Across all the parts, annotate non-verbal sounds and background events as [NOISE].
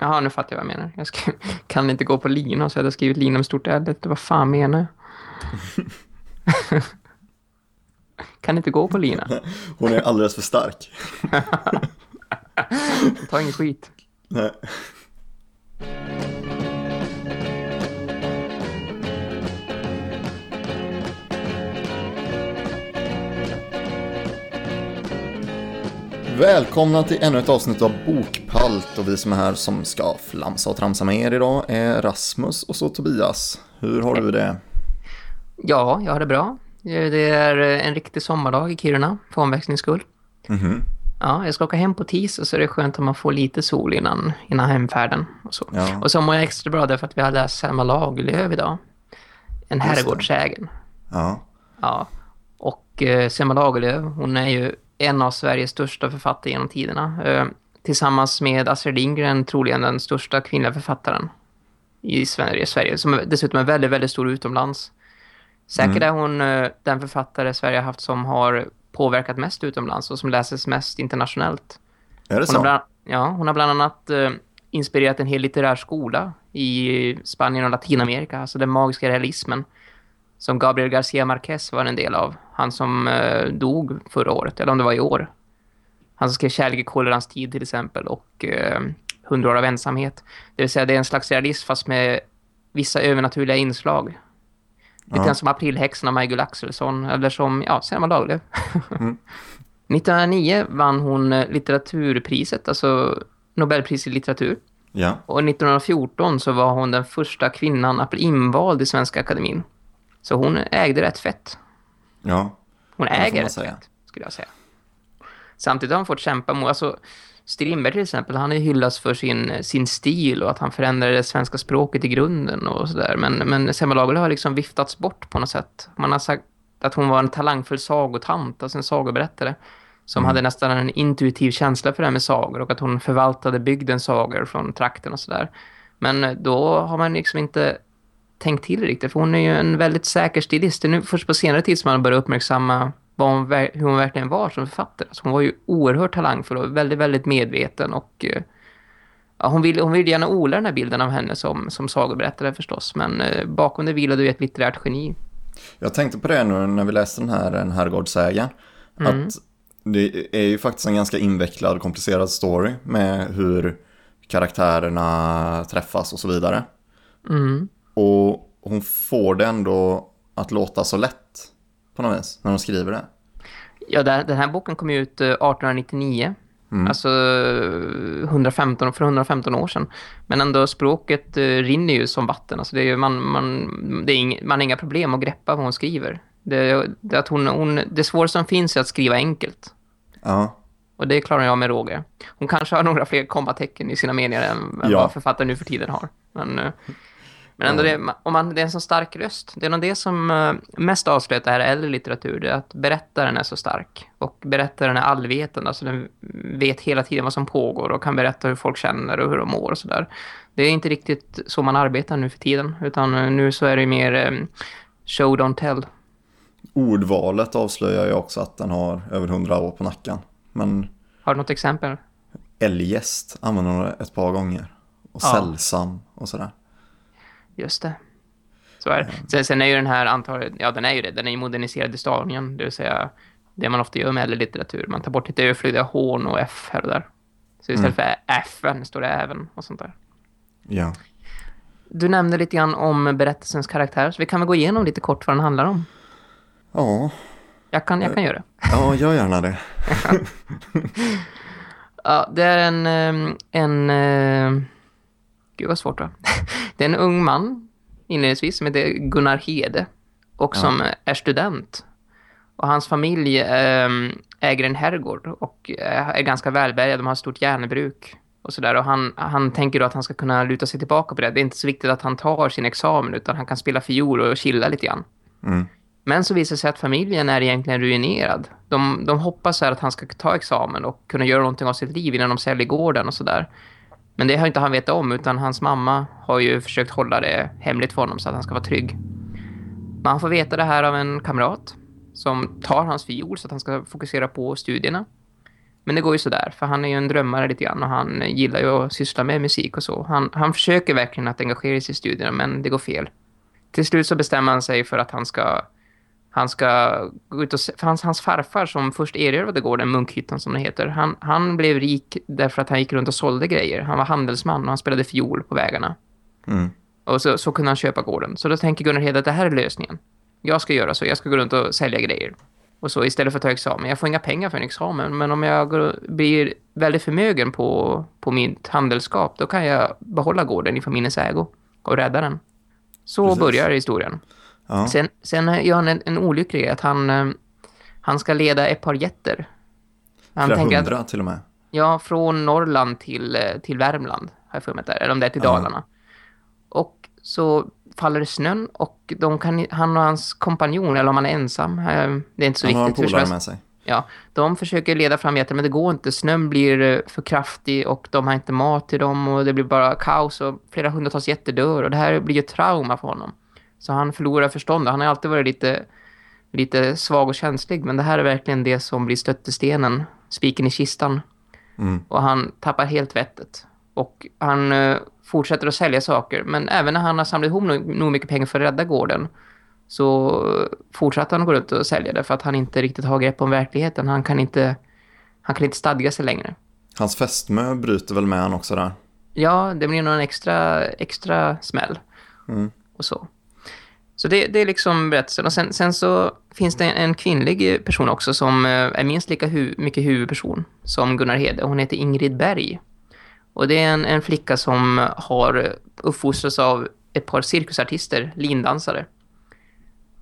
Jaha, nu fattar jag vad jag menar. Jag skrev, [LAUGHS] kan inte gå på lina så jag hade skrivit lina med stort L. Vad fan menar jag? [LAUGHS] kan inte gå på lina. [LAUGHS] Hon är alldeles för stark. Ta ingen skit. Nej. Välkomna till ännu ett avsnitt av Bokpalt och vi som är här som ska flamsa och tramsa med er idag är Rasmus och så Tobias. Hur har du det? Ja, jag har det bra. Det är en riktig sommardag i Kiruna för omväxlings skull. Mhm. Ja, jag ska åka hem på tisdag så det är skönt att man får lite sol innan, innan hemfärden. Och så. Ja. och så mår jag extra bra därför att vi har läst Selma Lagerlöf idag. En det. herrgårdsägen. Ja, Ja, och eh, Selma Lagerlöf, hon är ju en av Sveriges största författare genom tiderna. Eh, tillsammans med Astrid Lindgren troligen den största kvinnliga författaren i Sverige, Sverige som dessutom är väldigt, väldigt stor utomlands. Säkert Mm. är hon eh, den författare Sverige har haft som har påverkat mest utomlands och som läses mest internationellt. är det Hon så? bland, ja, hon har bland annat eh, inspirerat en hel litterär skola i Spanien och Latinamerika, alltså den magiska realismen som Gabriel García Márquez var en del av. Han som eh, dog förra året, eller om det var i år. Han som skrev Kärlek i kolerans tid till exempel och eh, Hundra år av ensamhet. Det vill säga det är en slags realism fast med vissa övernaturliga inslag. Lite Ja. som Aprilhäxan av Michael Axelsson eller som, ja, Selma Lagerlöf. Mm. [LAUGHS] 1909 vann hon eh, litteraturpriset, alltså Nobelpris i litteratur. Ja, Och 1914 så var hon den första kvinnan att bli invald i Svenska Akademin. Så hon ägde rätt fett. ja. Hon äger rätt säga. fett, skulle jag säga. Samtidigt har hon fått kämpa mot, alltså Strindberg till exempel, han är hyllats för sin, sin stil och att han förändrade det svenska språket i grunden och sådär. Men, men Selma Lagerlöf har liksom viftats bort på något sätt. Man har sagt att hon var en talangfull sagotant, alltså en sagoberättare. Som hade nästan en intuitiv känsla för det här med sagor och att hon förvaltade bygdens sagor från trakten och sådär. Men då har man liksom inte tänkt till riktigt. För hon är ju en väldigt säker stilist. Det är nu först på senare tid som man börjar uppmärksamma vad hon, hur hon verkligen var som författare. Alltså hon var ju oerhört talangfull och väldigt, väldigt medveten. Och eh, ja, hon, vill, hon vill gärna odla den här bilden av henne som, som sagoberättare förstås. Men eh, bakom det vilade ju ett litterärt geni. Jag tänkte på det nu när vi läste den här En herrgårdssägen. Mm. Att det är ju faktiskt en ganska invecklad och komplicerad story med hur karaktärerna träffas och så vidare. Mm. Och hon får det ändå att låta så lätt på något vis när hon skriver det. Ja, den här boken kom ju ut eh, 1899. Alltså eh, 115, för 115 år sedan. Men ändå språket eh, rinner ju som vatten. Alltså det är ju, man, man, det är ing, man har inga problem att greppa vad hon skriver. Det, det, att hon, hon, det svåra som finns är att skriva enkelt. Ja, Och det klarar jag med råge. Hon kanske har några fler kommatecken i sina meningar än, Ja. vad författare nu för tiden har. Men, eh, men ändå, det, om man, det är en så stark röst. Det är nog det som eh, mest avslöjar det här äldre litteratur. Det är att berättaren är så stark. Och berättaren är allvetande. Alltså den vet hela tiden vad som pågår och kan berätta hur folk känner och hur de mår och sådär. Det är inte riktigt så man arbetar nu för tiden. Utan eh, nu så är det mer eh, show don't tell. ordvalet avslöjar ju också att den har över hundra år på nacken. Men Har du något exempel? eljest använder hon ett par gånger. Och Ja. sällsam och sådär. Just det. Så är det. Sen, sen är ju den här antagligen, ja den är ju det, den är ju moderniserad i stavningen, det vill säga det man ofta gör med litteratur. Man tar bort lite överflödiga H och F här och där. Så istället för F står det även och sånt där. Ja. Du nämnde lite grann om berättelsens karaktär, så vi kan väl gå igenom lite kort vad den handlar om. Ja, Jag kan, jag kan göra det. ja gör gärna det. [LAUGHS] Ja, det är en... ehm, en eh, gud vad svårt va? [LAUGHS] Det är en ung man inledningsvis som heter Gunnar Hede och Ja. som är student. Och hans familj ehm, äger en herrgård och eh, är ganska välbärgade. De har ett stort järnbruk och sådär. Och han, han tänker då att han ska kunna luta sig tillbaka på det. Det är inte så viktigt att han tar sin examen utan han kan spela fiol och chilla lite grann. Mm. Men så visar det sig att familjen är egentligen ruinerad. De, de hoppas att han ska ta examen och kunna göra någonting av sitt liv innan de säljer gården och sådär. Men det har inte han vetat om utan hans mamma har ju försökt hålla det hemligt för honom så att han ska vara trygg. Men han får veta det här av en kamrat som tar hans fiol så att han ska fokusera på studierna. Men det går ju sådär, för han är ju en drömmare lite grann och han gillar ju att syssla med musik och så. Han, han försöker verkligen att engagera sig i studierna, men det går fel. Till slut så bestämmer han sig för att han ska han ska gå ut och se, för hans, hans farfar som först erövrade gården, Munkhyttan som det heter, han, han blev rik därför att han gick runt och sålde grejer. Han var handelsman och han spelade fiol på vägarna. Mm. Och så, så kunde han köpa gården. Så då tänker Gunnar Hed att det här är lösningen. Jag ska göra så, jag ska gå runt och sälja grejer. Och så istället för att ta examen. Jag får inga pengar för en examen, men om jag går, blir väldigt förmögen på, på mitt handelsskap, då kan jag behålla gården i familjens ägo och rädda den. Så Precis. börjar historien. Ja. Sen, sen gör han en, en olycklig grej att han, eh, han ska leda ett par jätter. Han Flera tänker att, hundra till och med. ja, från Norrland till, eh, till Värmland har jag för mig där, eller om det är till Ja. Dalarna. Och så faller det snön och de kan, han och hans kompanjon, eller om han är ensam, eh, det är inte så Han har en viktigt. som polare helst. med sig. Ja, de försöker leda fram jätten men det går inte. Snön blir för kraftig och de har inte mat till dem och det blir bara kaos och flera hundratals jätter dör och det här blir ju trauma för honom. Så han förlorar förståndet. Han har alltid varit lite, lite svag och känslig men det här är verkligen det som blir stöttestenen, spiken i kistan. Mm. Och han tappar helt vettet. Och han eh, fortsätter att sälja saker. Men även när han har samlat ihop nog, nog mycket pengar för att rädda gården så fortsätter han att gå runt och sälja det för att han inte riktigt har grepp om verkligheten. Han kan inte, han kan inte stadga sig längre. Hans fästmö bryter väl med han också där. Ja, det blir nog en extra, extra smäll. Mm. Och så. Så det, det är liksom berättelsen. Och sen, sen så finns det en kvinnlig person också som eh, är minst lika hu mycket huvudperson som Gunnar Hede. Hon heter Ingrid Berg. Och det är en, en flicka som har uppfostrats av ett par cirkusartister, lindansare.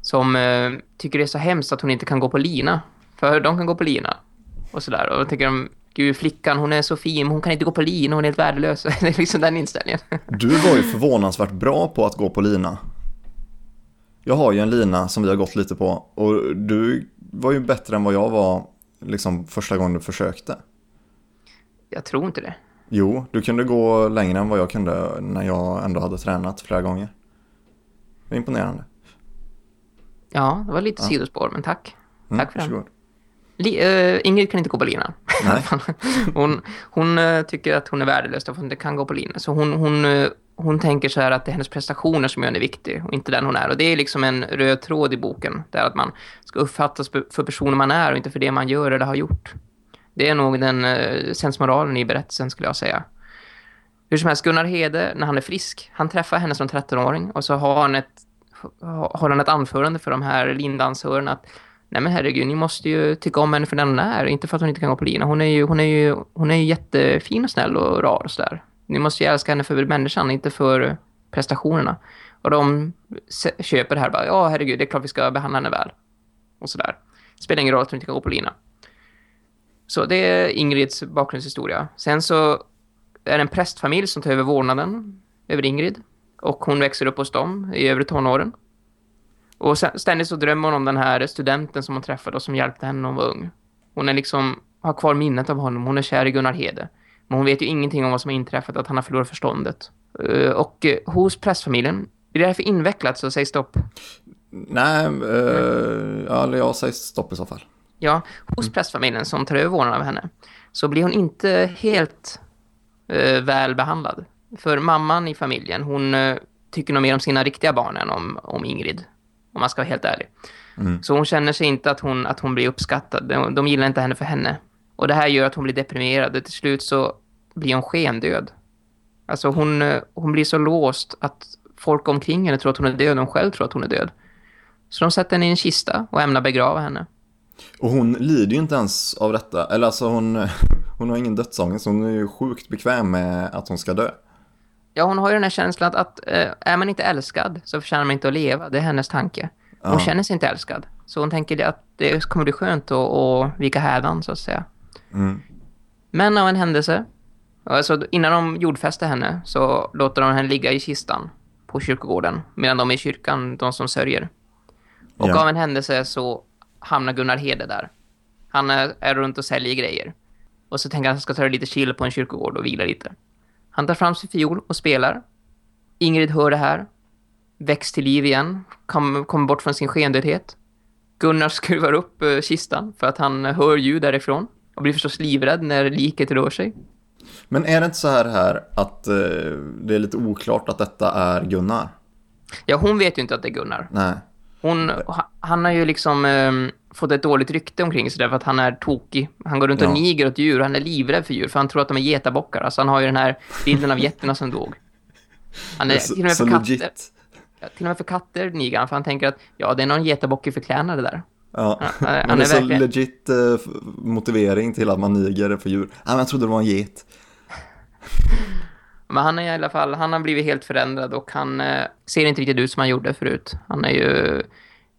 Som eh, tycker det är så hemskt att hon inte kan gå på lina. För de kan gå på lina. Och sådär. Och då tänker de, gud flickan hon är så fin men hon kan inte gå på lina, hon är helt värdelös. [LAUGHS] det är liksom den inställningen. Du var ju förvånansvärt bra på att gå på lina. Jag har ju en lina som vi har gått lite på och du var ju bättre än vad jag var liksom första gången du försökte. Jag tror inte det. Jo, du kunde gå längre än vad jag kunde när jag ändå hade tränat flera gånger. Det var imponerande. Ja, det var lite Ja. sidospår, men tack. Mm, Tack för den. Li eh, Ingrid kan inte gå på lina. Nej. [LAUGHS] hon hon eh, tycker att hon är värdelös därför att hon inte kan gå på lina. Så hon, hon, eh, hon tänker så här att det är hennes prestationer som gör henne viktig och inte den hon är. Och det är liksom en röd tråd i boken. Där att man ska uppfattas för för personen man är och inte för det man gör eller har gjort. Det är nog den sensmoralen i berättelsen skulle jag säga. Hur som helst, Gunnar Hede, när han är frisk, han träffar henne som 13-åring och så har han ett, har han ett anförande för de här lindansörerna att Nej men herregud, ni måste ju tycka om henne för den hon är. Inte för att hon inte kan gå på lina. Hon är ju, hon är ju, hon är ju jättefin och snäll och rar och sådär. Ni måste ju älska henne för människan, inte för prestationerna. Och de köper det här bara, ja herregud, det är klart vi ska behandla henne väl. Och sådär. Spelar ingen roll att hon inte kan gå på lina. Så det är Ingrids bakgrundshistoria. Sen så är det en prästfamilj som tar över vårdnaden över Ingrid. Och hon växer upp hos dem i övre tonåren. Och sen- ständigt så drömmer hon om den här studenten som hon träffade och som hjälpte henne när hon var ung. Hon är liksom, har kvar minnet av honom. Hon är kär i Gunnar Hede. Men hon vet ju ingenting om vad som har inträffat, att han har förlorat förståndet. Eh, Och eh, hos prästfamiljen, är det här för invecklat så säg stopp. Nej, eh, eller jag säger stopp i så fall. Ja, hos prästfamiljen som tar över vårdnaden av henne så blir hon inte helt eh, väl behandlad. För mamman i familjen, hon eh, tycker nog mer om sina riktiga barn än om, om Ingrid. Om man ska vara helt ärlig. Mm. Så hon känner sig inte att hon, att hon blir uppskattad. De, de gillar inte henne för henne. Och det här gör att hon blir deprimerad. Och till slut så blir hon skendöd. Alltså hon, hon blir så låst att folk omkring henne tror att hon är död. Och hon själv tror att hon är död. Så de sätter henne i en kista och ämnar begrava henne. Och hon lider ju inte ens av detta. Eller alltså hon, [LAUGHS] hon har ingen dödsångest. Hon är ju sjukt bekväm med att hon ska dö. Ja, hon har ju den här känslan att, att eh, är man inte älskad så förtjänar man inte att leva. Det är hennes tanke. Hon Ja. känner sig inte älskad. Så hon tänker att det kommer bli skönt att, att vika hädan, så att säga. Mm. Men av en händelse, alltså innan de jordfäster henne så låter de henne ligga i kistan på kyrkogården. Medan de är i kyrkan, de som sörjer. Och Ja. av en händelse så hamnar Gunnar Hede där. Han är, är runt och säljer grejer. Och så tänker han att han ska ta det lite chill på en kyrkogård och vila lite. Han tar fram sin fiol och spelar. Ingrid hör det här. Väcks till liv igen. Kommer kom bort från sin skendödhet. Gunnar [LAUGHS] skruvar upp eh, kistan för att han hör ljud därifrån. och blir förstås livrädd när liket rör sig. Men är det inte så här, här att eh, det är lite oklart att detta är Gunnar? Ja, hon vet ju inte att det är Gunnar. Nej. Hon, ha- han har ju liksom ehm, fått ett dåligt rykte omkring sig därför att han är tokig. Han går runt och Ja. niger åt djur. Han är livrädd för djur för han tror att de är getabockar. Alltså han har ju den här bilden av getterna som dog. Han är Så, till och med för katter. legit. Ja, till och med för katter niger han för han tänker att ja, det är någon getabock i förklädnad där. Ja. han Men är det är så verkligen- legit eh, motivering till att man niger för djur. Nej, men jag trodde det var en get. Men han är i alla fall, han har blivit helt förändrad och han eh, ser inte riktigt ut som han gjorde förut. Han är ju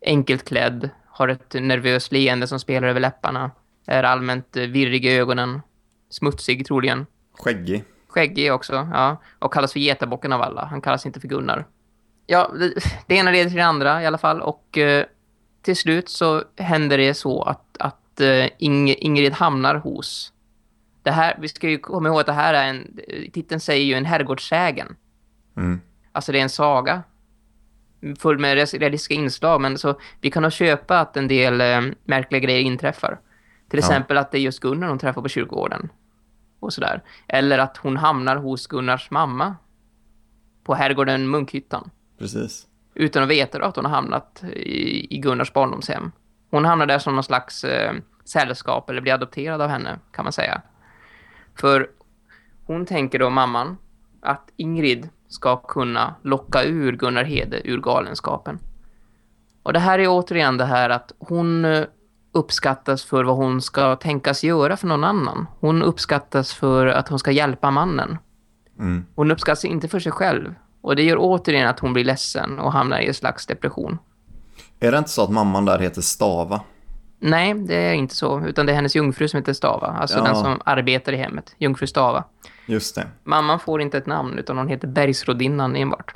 enkelt klädd, har ett nervöst leende som spelar över läpparna, är allmänt eh, virrig i ögonen, smutsig troligen. Skäggig. Skäggig också, ja. Och kallas för getabocken av alla. Han kallas inte för Gunnar. Ja, det, det ena leder till det andra i alla fall. Och eh, till slut så händer det så att, att eh, Ing, Ingrid hamnar hos... Det här, vi ska ju komma ihåg att det här är en... Titeln säger ju en herrgårdssägen. Mm. Alltså det är en saga. Full med realistiska inslag. Men så vi kan nog köpa att en del eh, märkliga grejer inträffar. Till Ja. exempel att det är just Gunnar hon träffar på kyrkogården. Och sådär. Eller att hon hamnar hos Gunnars mamma. På herrgården Munkhyttan. Precis. Utan att veta att hon har hamnat i, i Gunnars barndomshem. Hon hamnar där som någon slags eh, sällskap eller blir adopterad av henne kan man säga. För hon tänker då, mamman, att Ingrid ska kunna locka ur Gunnar Hede ur galenskapen. Och det här är återigen det här att hon eh, uppskattas för vad hon ska tänkas göra för någon annan. Hon uppskattas för att hon ska hjälpa mannen. Mm. Hon uppskattas inte för sig själv. Och det gör återigen att hon blir ledsen och hamnar i en slags depression. Är det inte så att mamman där heter Stava? Nej, det är inte så. Utan det är hennes jungfru som heter Stava. Alltså Ja. den som arbetar i hemmet. Jungfru Stava. Just det. Mamman får inte ett namn utan hon heter Bergsrodinnan enbart.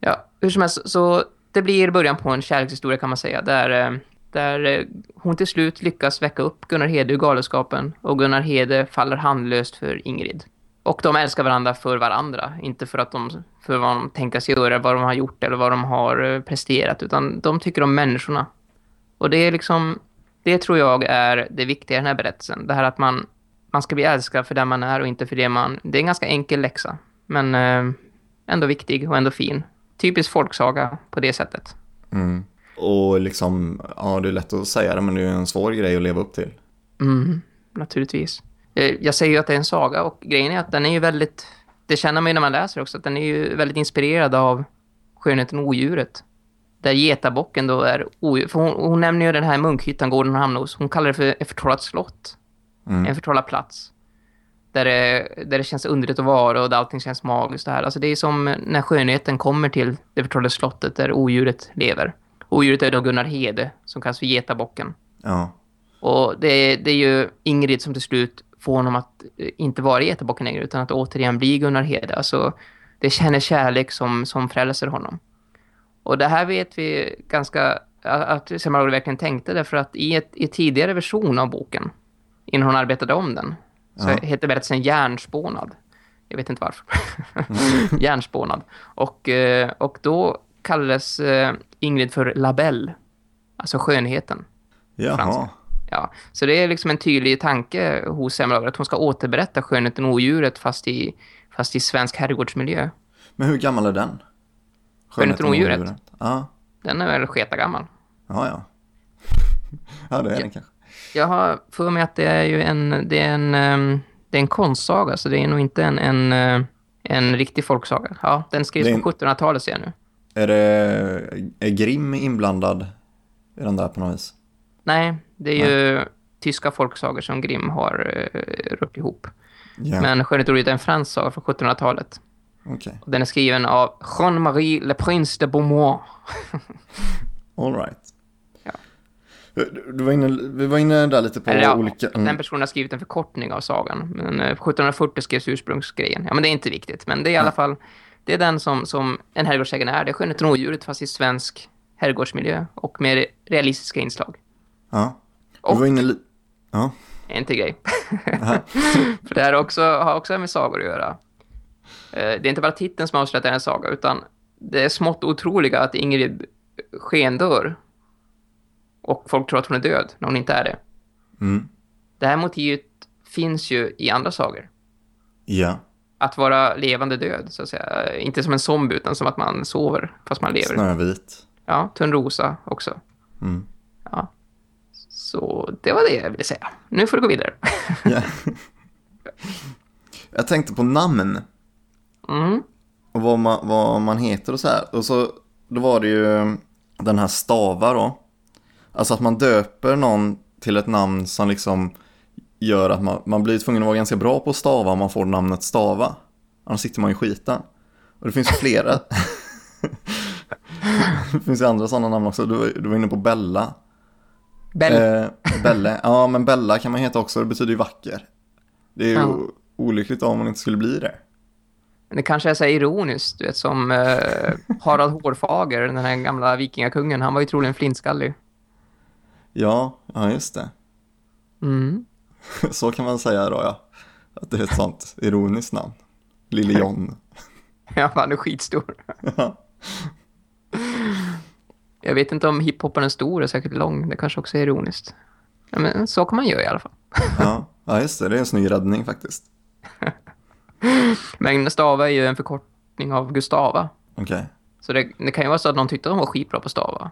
Ja, hur som helst. Så det blir början på en kärlekshistoria kan man säga. Där, eh, där eh, hon till slut lyckas väcka upp Gunnar Hede ur galenskapen. Och Gunnar Hede faller handlöst för Ingrid. Och de älskar varandra för varandra. Inte för, att de, för vad de tänkas göra, vad de har gjort eller vad de har eh, presterat. Utan de tycker om människorna. Och det är liksom... Det tror jag är det viktiga i den här berättelsen. Det här att man, man ska bli älskad för den man är och inte för det man... Det är en ganska enkel läxa. Men eh, ändå viktig och ändå fin. Typisk folksaga på det sättet. Mm. Och liksom, ja det är lätt att säga det men det är ju en svår grej att leva upp till. Mm, naturligtvis. Eh, Jag säger ju att det är en saga och grejen är att den är ju väldigt... Det känner man ju när man läser också, att den är ju väldigt inspirerad av Skönheten och odjuret. Där getabocken då är odjur. För hon, hon nämner ju den här munkhyttan gården hon hamnar hos. Hon kallar det för ett förtrollat slott. Mm. En förtrollad plats. Där det, där det känns underligt att vara och där allting känns magiskt. Det, här. Alltså det är som när skönheten kommer till det förtrollade slottet där odjuret lever. Odjuret är då Gunnar Hede som kallas för getabocken. Ja. Och det, det är ju Ingrid som till slut får honom att eh, inte vara getabocken längre utan att återigen bli Gunnar Hede. Alltså det känner kärlek som, som frälser honom. Och det här vet vi ganska att Semmelroglu verkligen tänkte därför att i ett i tidigare version av boken innan hon arbetade om den så Ja. heter berättelsen Järnspånad. Jag vet inte varför. [LAUGHS] Järnspånad. Och, eh, och då kallades eh, Ingrid för Labelle. Alltså skönheten. Jaha. Franska. Ja, så det är liksom en tydlig tanke hos Semmelroglu att hon ska återberätta skönheten och odjuret fast i, fast i svensk herrgårdsmiljö. Men hur gammal är den? Skönheten och odjuret. Ja, Den är väl sketa gammal. ja, ja. [LAUGHS] Ja, det är Ja. den kanske. Jag har för mig att det är ju en, det är en, ehm, det är en konstsaga, så det är nog inte en, en, eh, en riktig folksaga. Ja, den skrevs är en- på 1700-talet ser jag nu. Är det är Grimm inblandad i den där på något vis? Nej, det är ju tyska folksagor som Grimm har uh, rört ihop. Ja, Men och odjuret är en fransk saga från 1700-talet. okej. Och den är skriven av Jean-Marie Le Prince de Beaumont. [LAUGHS] All right. Ja. Du, du var inne, vi var inne där lite på ja, olika... mm, Den personen har skrivit en förkortning av sagan. Men eh, 1740 skrevs ursprungsgrejen. Ja, men det är inte viktigt. Men det är i alla fall... Det är den som, som en herrgårdsägare är. Det är Skönheten och odjuret fast i svensk herrgårdsmiljö. Och med realistiska inslag. Ja. Och- Vi var inne Ja. En till grej. [LAUGHS] För det här också, har också med sagor att göra. Eh, Det är inte bara titeln som avslöjar att det är en saga, utan det är smått otroliga att Ingrid skendör. Och folk tror att hon är död, när hon inte är det. Mm. det här motivet finns ju i andra sagor. Ja. Att vara levande död, så att säga. Inte som en zombie, utan som att man sover fast man lever. Snövit. Ja, Törnrosa också. Mm. Ja. Så det var det jag ville säga. Nu får du gå vidare. Ja. [LAUGHS] Jag tänkte på namn. Mm. Och vad man, vad man heter och så här. Och så då var det ju den här Stava då. Alltså att man döper någon till ett namn som liksom gör att man, man blir tvungen att vara ganska bra på att stava om man får namnet Stava. Annars sitter man i skiten. Och det finns ju flera. [LAUGHS] det finns ju andra sådana namn också. Du, var- du var inne på Bella. Bell. Eh, Belle. Ja, men Bella kan man heta också. Det betyder ju vacker. Det är ju Ja. olyckligt om man inte skulle bli det. Men det kanske är så ironiskt, du vet, som eh, Harald Hårfager, den här gamla vikingakungen. Han var ju troligen flintskallig. Ja, ja just det. Mm. [LAUGHS] Så kan man säga då ja. Att det är ett sånt ironiskt namn. Lille John. [LAUGHS] Ja, han är skitstor. Ja. [LAUGHS] Jag vet inte om hiphoppen är stor och säkert lång. Det kanske också är ironiskt. Ja, men så kan man göra i alla fall. ja, ja just det. Det är en snygg räddning faktiskt. Men Stava är ju en förkortning av Gustava. Okej. Så det, det kan ju vara så att någon tyckte att de var skitbra på Stava.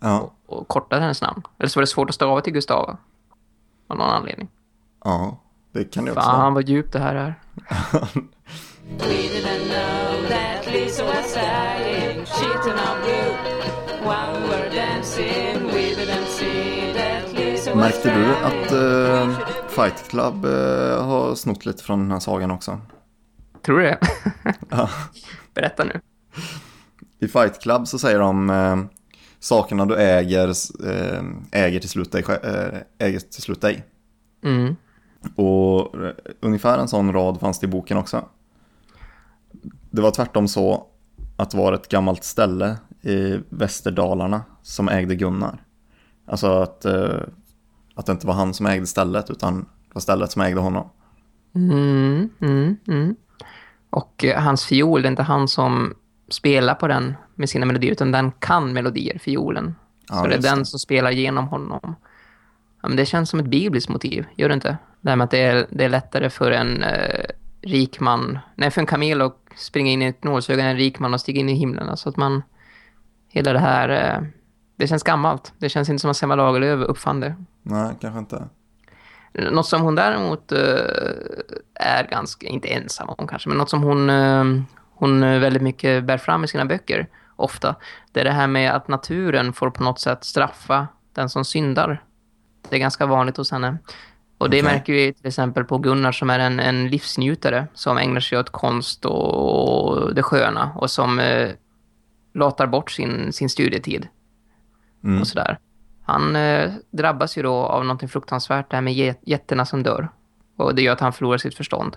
Ja, Och kortade hennes namn. Eller så var det svårt att stava till Gustava. Av någon anledning. ja. Det kan det också Fan vara. vad djupt det här är. Märkte du att eh, Fight Club eh, har snott lite från den här sagan också? Tror du det? [LAUGHS] Berätta nu. I Fight Club så säger de eh, sakerna du äger eh, äger till slut dig, eh, äger till slut dig. Mm. Och eh, ungefär en sån rad fanns det i boken också. Det var tvärtom så att det var ett gammalt ställe i Västerdalarna som ägde Gunnar. Alltså att, att det inte var han som ägde stället utan det var stället som ägde honom. Mm, mm, mm. Och hans fiol, det är inte han som spelar på den med sina melodier, utan den kan melodier, fiolen. Ja, så det är den det. som spelar genom honom. Ja, men det känns som ett bibliskt motiv, gör det inte? Det här med att det är, det är lättare för en eh, rik man, nej för en kamel att springa in i ett nålsöga än en rik man och stiga in i himlen. Alltså att man, hela det här, eh, det känns gammalt. Det känns inte som att Selma Lagerlöf uppfann det. Nej, kanske inte. Något som hon däremot eh, är ganska, inte ensam om kanske, men något som hon, eh, hon väldigt mycket bär fram i sina böcker ofta, det är det här med att naturen får på något sätt straffa den som syndar. Det är ganska vanligt hos henne. Och det Okej. märker vi till exempel på Gunnar som är en, en livsnjutare som ägnar sig åt konst och det sköna och som eh, latar bort sin, sin studietid Mm. och sådär. Han eh, drabbas ju då av något fruktansvärt, det här med get- getterna som dör. Och det gör att han förlorar sitt förstånd.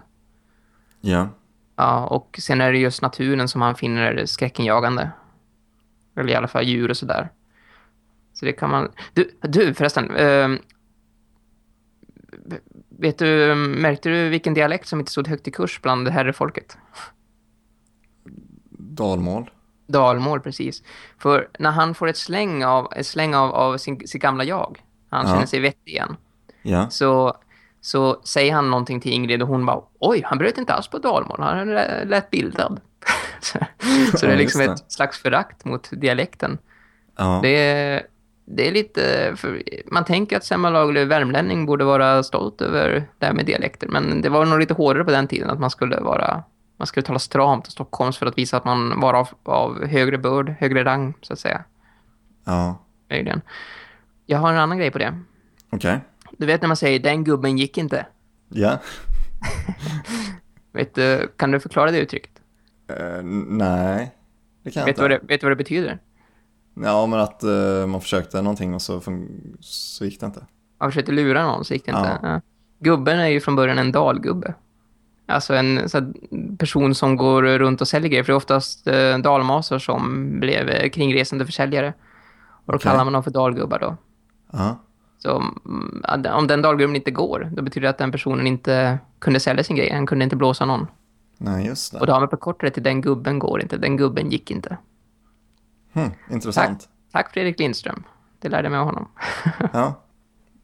Ja, Ja, och sen är det just naturen som han finner skräckenjagande. Eller i alla fall djur och sådär. Så det kan man... Du, du förresten. Eh, vet du, märkte du vilken dialekt som inte stod högt i kurs bland herrefolket? dalmål. Dalmål, precis. För när han får ett släng av, ett släng av, av sin, sitt gamla jag, han Ja. känner sig vettig igen, Ja, så, så säger han någonting till Ingrid och hon bara, oj, han bröt inte alls på dalmål, han lä- lät bildad. Så det är Ja, liksom just ett slags förakt mot dialekten. ja. Det är, det är lite, man tänker att Selma Lagerlöf värmlänning borde vara stolt över det här med dialekter, men det var nog lite hårdare på den tiden att man skulle vara man skulle tala stramt och Stockholms för att visa att man var av, av högre börd, högre rang så att säga. ja. Möjligen. Jag har en annan grej på det. Okej. Du vet när man säger den gubben gick inte. Ja. [LAUGHS] Vet du, kan du förklara det uttrycket? Eh, nej, det kan jag Vet inte. vad det, vet du vad det betyder? Ja, men att eh, man försökte någonting och så, så gick det inte. Man försökte lura någon så gick det inte. Ja. Gubben är ju från början en dalgubbe. Alltså en så person som går runt och säljer grejer. För det är oftast eh, dalmasor som blev eh, kringresande försäljare. Och då Okej. kallar man dem för dalgubbar då. Ja, Så mm, om den dalgubben inte går, då betyder det att den personen inte kunde sälja sin grej. Han kunde inte blåsa någon. Nej just Och det. då har man förkortat det till den gubben går inte. Den gubben gick inte. Hm, intressant. Tack Fredrik Lindström. Det lärde mig av honom. [LAUGHS] Ja.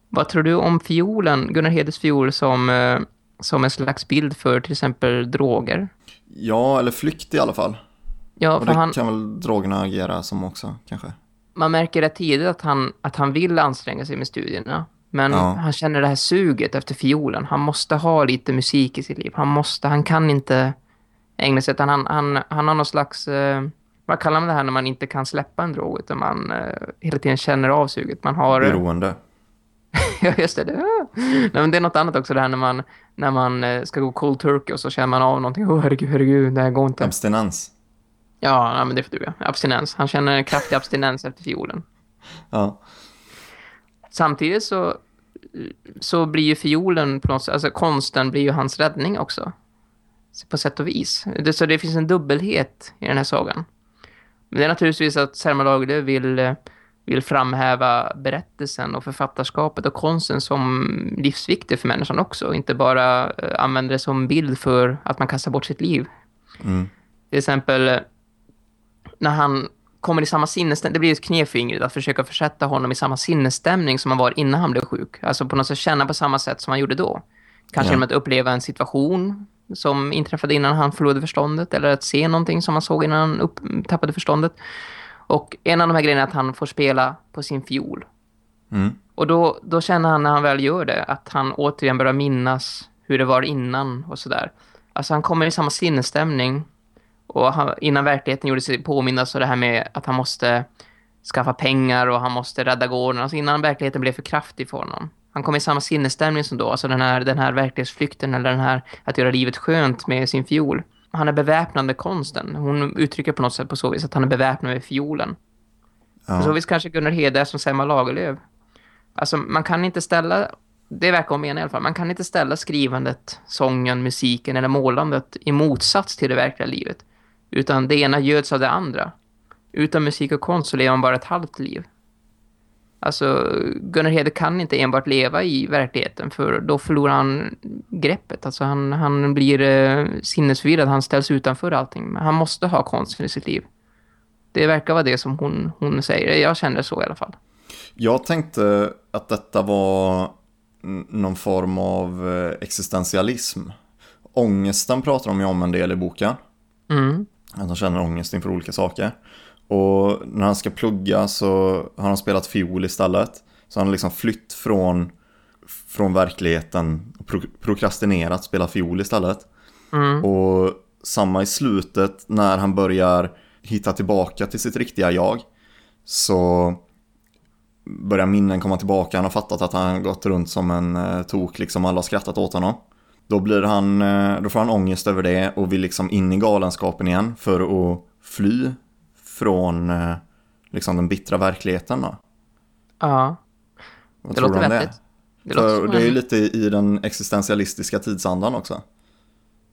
Vad tror du om fiolen, Gunnar Hedes fiol som, eh, som en slags bild för till exempel droger? Ja, eller flykt i alla fall. Ja, Och för det han, kan väl drogerna agera som också, kanske. man märker rätt tidigt att han, att han vill anstränga sig med studierna. Men Ja. han känner det här suget efter fiolen. Han måste ha lite musik i sitt liv. Han måste, han kan inte ägna sig utan han, han, han har någon slags, eh, vad kallar man det här när man inte kan släppa en drog utan man eh, hela tiden känner av suget. Man har... Beroende. [LAUGHS] Ja, just det. det. Nej, men det är något annat också det här när man, när man eh, ska gå cold turkey och så känner man av någonting. [LAUGHS] Åh, herregud, herregud, det här går inte. Abstinens. Ja, men det får du. ja. Abstinens. Han känner en kraftig abstinens efter fiolen. Ja. Samtidigt så, så blir ju fiolen på något sätt, alltså konsten blir ju hans räddning också. På sätt och vis. Det, så det finns en dubbelhet i den här sagan. Men det är naturligtvis att Selma Lagerlöf vill, vill framhäva berättelsen och författarskapet och konsten som livsviktig för människan också. Inte bara eh, använda det som bild för att man kastar bort sitt liv. Mm. Till exempel eh, när han kommer i samma sinnesstämning. Det blir ett knep för Ingrid att försöka försätta honom i samma sinnesstämning som han var innan han blev sjuk. Alltså på något sätt känna på samma sätt som han gjorde då. Kanske Ja. genom att uppleva en situation som inträffade innan han förlorade förståndet. Eller att se någonting som han såg innan han upp, tappade förståndet. Och en av de här grejerna är att han får spela på sin fiol. Mm. Och då, då känner han när han väl gör det att han återigen börjar minnas hur det var innan och sådär. Alltså han kommer i samma sinnesstämning och han, innan verkligheten gjorde sig påminnas så det här med att han måste skaffa pengar och han måste rädda gården. Alltså innan verkligheten blev för kraftig för honom. Han kom i samma sinnesstämning som då. Alltså den här, den här verklighetsflykten eller den här att göra livet skönt med sin fiol. Han är beväpnad med konsten. Hon uttrycker på något sätt på så vis att han är beväpnad med fiolen. På så Ja. vis kanske Gunnar Hede är som Selma Lagerlöf. Alltså man kan inte ställa, det verkar hon mena i alla fall, man kan inte ställa skrivandet, sången, musiken eller målandet i motsats till det verkliga livet. Utan det ena göds av det andra. Utan musik och konst så lever man bara ett halvt liv. Alltså Gunnar Hede kan inte enbart leva i verkligheten för då förlorar han greppet. Alltså han, han blir eh, sinnesförvirrad, han ställs utanför allting. Men han måste ha konsten i sitt liv. Det verkar vara det som hon, hon säger. Jag känner så i alla fall. Jag tänkte att detta var någon form av eh, existentialism. Ångesten pratar de ju om en del i boken. Mm. Att han känner ångest inför olika saker. Och när han ska plugga så har han spelat fiol istället. Så han har liksom flytt från, från verkligheten och pro prokrastinerat, spelat fiol istället. Mm. Och samma i slutet när han börjar hitta tillbaka till sitt riktiga jag. Så börjar minnen komma tillbaka. Han har fattat att han har gått runt som en eh, tok, liksom alla har skrattat åt honom. Då, blir han, eh, då får han ångest över det och vill liksom in i galenskapen igen för att fly från eh, liksom den bittra verkligheten. Då. Ja, Vad det tror låter du om det? vettigt. Det låter För det är ju lite i den existentialistiska tidsandan också.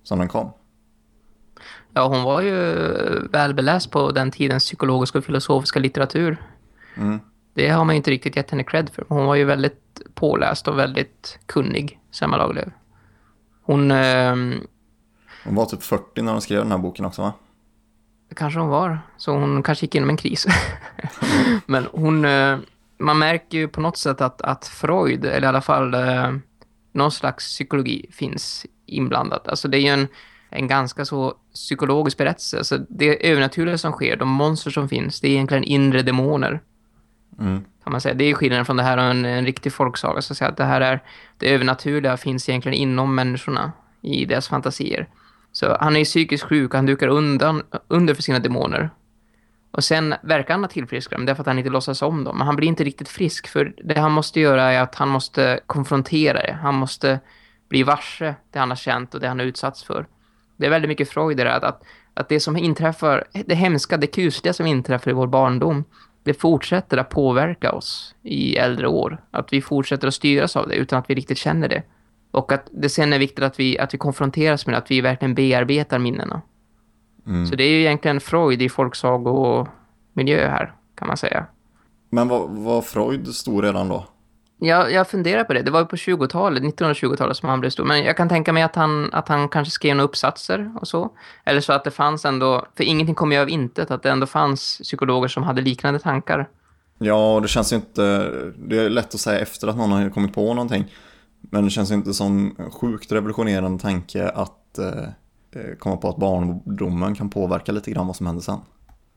Som den kom. Ja, hon var ju väl beläst på den tidens psykologiska och filosofiska litteratur. Mm. Det har man ju inte riktigt gett henne cred för. Hon var ju väldigt påläst och väldigt kunnig, Selma Lagerlöf. Hon, ehm, Hon var typ 40 när hon skrev den här boken också va? kanske hon var, så hon kanske gick igenom en kris. [LAUGHS] Men hon, eh, man märker ju på något sätt att, att Freud, eller i alla fall eh, någon slags psykologi finns inblandat. Alltså det är ju en, en ganska så psykologisk berättelse. Alltså det övernaturliga som sker, de monster som finns, det är egentligen inre demoner. Mm kan man säga. Det är skillnaden från det här och en, en riktig folksaga. Så att, säga att det här är det övernaturliga finns egentligen inom människorna i deras fantasier. Så han är ju psykiskt sjuk och han dukar undan, under för sina demoner. Och sen verkar han ha tillfrisknat men det är för att han inte låtsas om dem. Men han blir inte riktigt frisk för det han måste göra är att han måste konfrontera det. Han måste bli varse det han har känt och det han har utsatts för. Det är väldigt mycket Freud i det här, att, att det som inträffar, det hemska, det kusliga som inträffar i vår barndom, det fortsätter att påverka oss i äldre år. Att vi fortsätter att styras av det utan att vi riktigt känner det. Och att det sen är viktigt att vi, att vi konfronteras med det, att vi verkligen bearbetar minnena. Mm. Så det är ju egentligen Freud i folksagomiljö här, kan man säga. Men var, var Freud stor redan då? Jag, jag funderar på det. Det var ju på 20-talet, 1920-talet som han blev stor. Men jag kan tänka mig att han, att han kanske skrev några uppsatser och så. Eller så att det fanns ändå, för ingenting kom ju av intet, att det ändå fanns psykologer som hade liknande tankar. Ja, det känns ju inte, det är lätt att säga efter att någon har kommit på någonting. Men det känns inte som en sjukt revolutionerande tanke att eh, komma på att barndomen kan påverka lite grann vad som händer sen.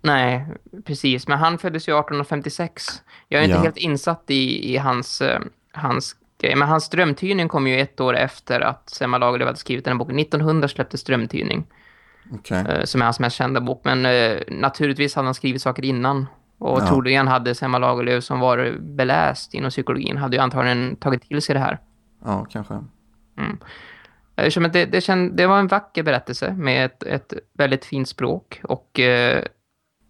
Nej, precis. Men han föddes ju 1856. Jag är inte Ja. helt insatt i, i hans, eh, hans grej. Men hans drömtydning kom ju ett år efter att Selma Lagerlöf hade skrivit den här boken. 1900 släpptes drömtydning. Okej. eh, som är hans mest kända bok. Men eh, naturligtvis hade han skrivit saker innan. Och Ja. troligen hade Selma Lagerlöf som var beläst inom psykologin hade ju antagligen tagit till sig det här. Ja, kanske. Att Det, det, känd, det var en vacker berättelse med ett, ett väldigt fint språk. Och eh,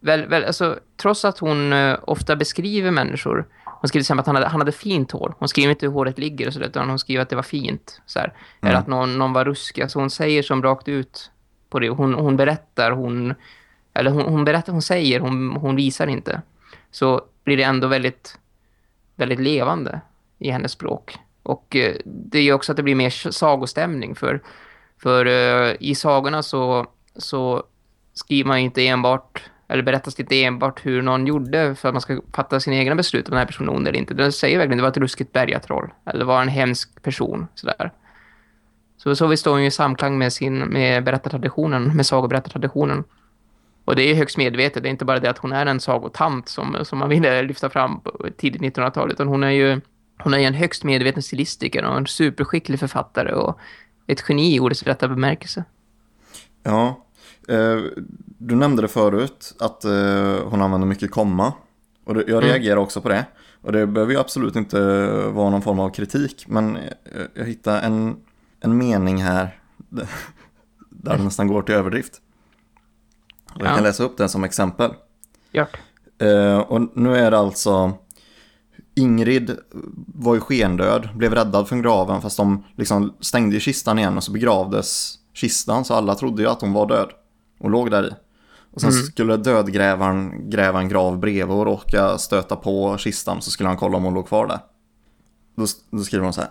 väl, väl, alltså, trots att hon eh, ofta beskriver människor. Hon skriver till exempel att han hade, han hade fint hår. Hon skriver inte hur håret ligger och sådär, utan hon skriver att det var fint. Så här. Eller Mm. att någon, någon var ruskig. Alltså hon säger som rakt ut på det. Hon, hon berättar, hon... Eller hon, hon berättar, hon säger, hon, hon visar inte. Så blir det ändå väldigt, väldigt levande i hennes språk. Och eh, det gör också att det blir mer sagostämning. För, för eh, i sagorna så, så skriver man ju inte enbart, eller berättas det inte enbart hur någon gjorde för att man ska fatta sina egna beslut om den här personen ond eller inte. Den säger verkligen det var ett ruskigt bergatroll. Eller var en hemsk person. Sådär. Så, så vi står ju i samklang med, sin, med berättartraditionen, med sagoberättartraditionen. Och det är ju högst medvetet. Det är inte bara det att hon är en sagotant som, som man ville lyfta fram på tidigt 1900-tal. Utan hon är ju hon är ju en högst medveten stilistiker och en superskicklig författare och ett geni i ordets rätta bemärkelse. Ja, du nämnde det förut att eh, hon använder mycket komma. Och jag Mm. reagerar också på det. Och det behöver ju absolut inte vara någon form av kritik. Men eh, jag hittar en, en mening här [LAUGHS] där det nästan går till överdrift. Jag Ja. kan läsa upp den som exempel. Gjort. Eh, och nu är det alltså Ingrid var ju skendöd, blev räddad från graven fast de liksom stängde kistan igen och så begravdes kistan så alla trodde ju att hon var död och låg där i. Och sen Mm. skulle dödgrävaren gräva en grav bredvid och råka stöta på kistan så skulle han kolla om hon låg kvar där. Då, då skriver hon så här.